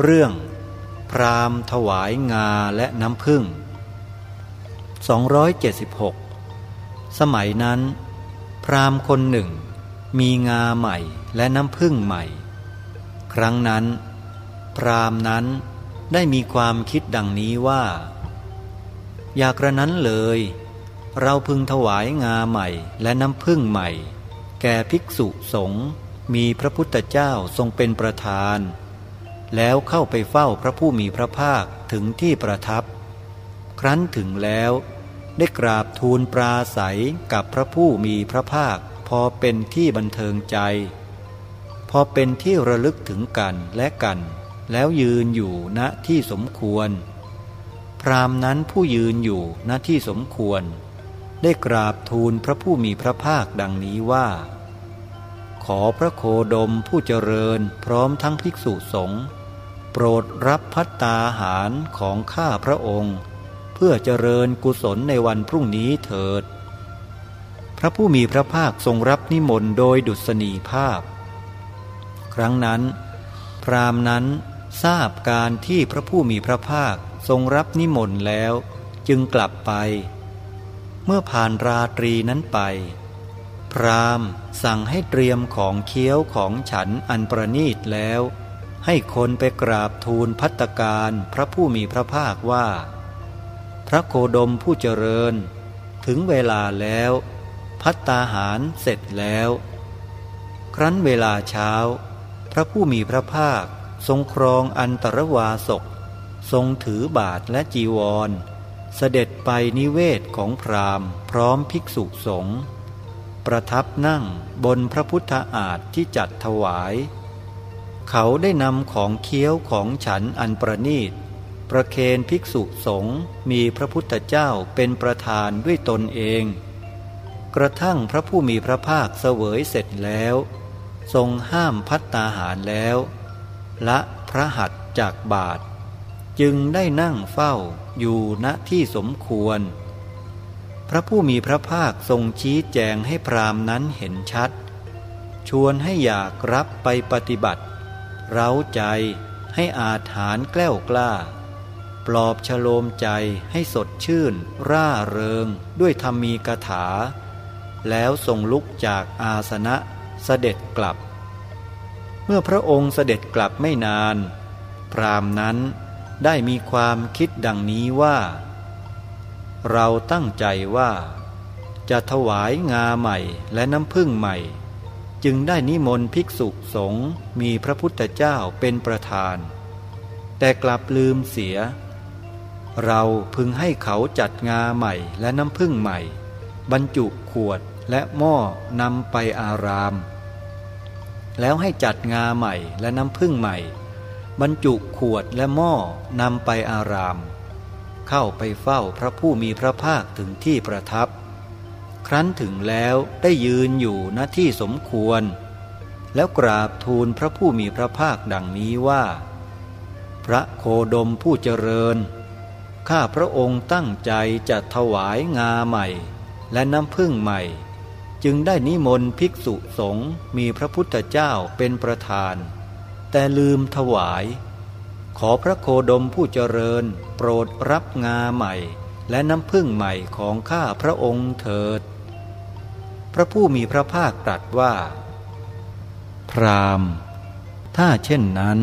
เรื่อง พรามถวายงาและน้ำพึ่ง276 สมัยนั้น พรามคนหนึ่ง มีงาใหม่และน้ำพึ่งใหม่ ครั้งนั้น พรามนั้นได้มีความคิดดังนี้ว่า อยากระนั้นเลย เราพึงถวายงาใหม่และน้ำพึ่งใหม่ แก่ภิกษุสงฆ์มีพระพุทธเจ้าทรงเป็นประธาน แล้วเข้าไปเฝ้าพระผู้มีพระภาคถึงที่ประทับ ครั้นถึงแล้ว ได้กราบทูลปราศัยกับพระผู้มีพระภาค พอเป็นที่บันเทิงใจ พอเป็นที่ระลึกถึงกันและกัน แล้วยืนอยู่ณที่สมควร พรามนั้นผู้ยืนอยู่ณที่สมควร ได้กราบทูลพระผู้มีพระภาคดังนี้ว่าขอพระโคดมผู้เจริญพร้อมทั้งภิกษุสงฆ์ โปรดรับพัตตาหารของข้าพระองค์ เพื่อเจริญกุศลในวันพรุ่งนี้เถิด พระผู้มีพระภาคทรงรับนิมนต์โดยดุษณีภาพ ครั้งนั้น พรามนั้นทราบการที่พระผู้มีพระภาคทรงรับนิมนต์แล้วจึงกลับไป เมื่อผ่านราตรีนั้นไป พรามสั่งให้เตรียมของเคี้ยวของฉันอันประนีตแล้ว ให้คนไปกราบทูลพัตการพระผู้มีพระภาคว่า พระโคดมผู้เจริญ ถึงเวลาแล้ว พัตตาหารเสร็จแล้ว ครั้นเวลาเช้า พระผู้มีพระภาคทรงครองอันตรวาสก ทรงถือบาทและจีวร เสด็จไปนิเวศของพราหมณ์ พร้อมภิกษุสงฆ์ประทับนั่งบนพระพุทธอาฏที่จัดถวาย เขาได้นำของเคี้ยวของฉันอันประนีต ประเคนภิกษุสงฆ์มีพระพุทธเจ้าเป็นประธานด้วยตนเอง กระทั่งพระผู้มีพระภาคเสวยเสร็จแล้ว ทรงห้ามพัตตาหารแล้ว ละพระหัตจากบาท จึงได้นั่งเฝ้าอยู่ณที่สมควร พระผู้มีพระภาคทรงชี้แจงให้พรามนั้นเห็นชัด ชวนให้อยากรับไปปฏิบัติ เร้าใจให้อาถานแกล้วกล้า ปลอบฉโลมใจให้สดชื่น ร่าเริงด้วยธรรมีกถา แล้วทรงลุกจากอาสนะเสด็จกลับ เมื่อพระองค์เสด็จกลับไม่นาน พรามนั้นได้มีความคิดดังนี้ว่า เราตั้งใจว่า จะถวายงาใหม่และน้ำพึ่งใหม่ จึงได้นิมนต์ภิกษุสงฆ์มีพระพุทธเจ้าเป็นประธาน แต่กลับลืมเสีย เราพึงให้เขาจัดงาใหม่และน้ำพึ่งใหม่ บรรจุขวดและหม้อนำไปอาราม แล้วให้จัดงาใหม่และน้ำพึ่งใหม่ บรรจุขวดและหม้อนำไปอาราม เข้าไปเฝ้าพระผู้มีพระภาคถึงที่ประทับ รั้นถึงแล้วได้ยืนอยู่ณที่สมควร แล้วกราบทูลพระผู้มีพระภาคดังนี้ว่า พระโคดมผู้เจริญ ข้าพระองค์ตั้งใจจะถวายงาใหม่ และน้ำพึ่งใหม่ จึงได้นิมนต์ภิกษุสงฆ์มีพระพุทธเจ้าเป็นประธาน แต่ลืมถวาย ขอพระโคดมผู้เจริญ โปรดรับงาใหม่และน้ำพึ่งใหม่ของข้าพระองค์เถิด พระผู้มีพระภาคตรัสว่า พรามถ้าเช่นนั้น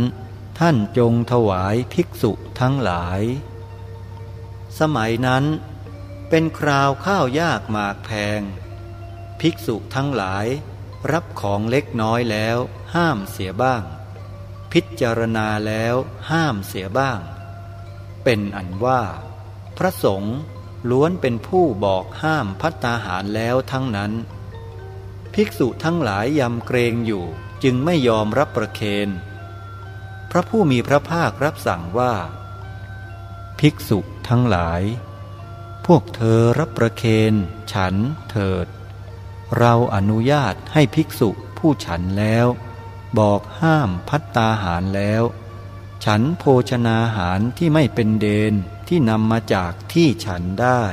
ท่านจงถวายภิกษุทั้งหลาย สมัยนั้น เป็นคราวข้าวยากหมากแพง ภิกษุทั้งหลาย รับของเล็กน้อยแล้ว ห้ามเสียบ้าง พิจารณาแล้วห้ามเสียบ้าง เป็นอันว่า พระสงฆ์ล้วนเป็นผู้บอกห้ามพัตตาหารแล้วทั้งนั้น ภิกษุทั้งหลายยำเกรงอยู่จึงไม่ยอมรับประเคนพระผู้มีพระภาครับสั่งว่า ภิกษุทั้งหลาย พวกเธอรับประเคนฉันเถิด เราอนุญาตให้ภิกษุผู้ฉันแล้ว บอกห้ามพัตตาหารแล้ว ฉันโภชนาหารที่ไม่เป็นเดนที่นำมาจากที่ฉันได้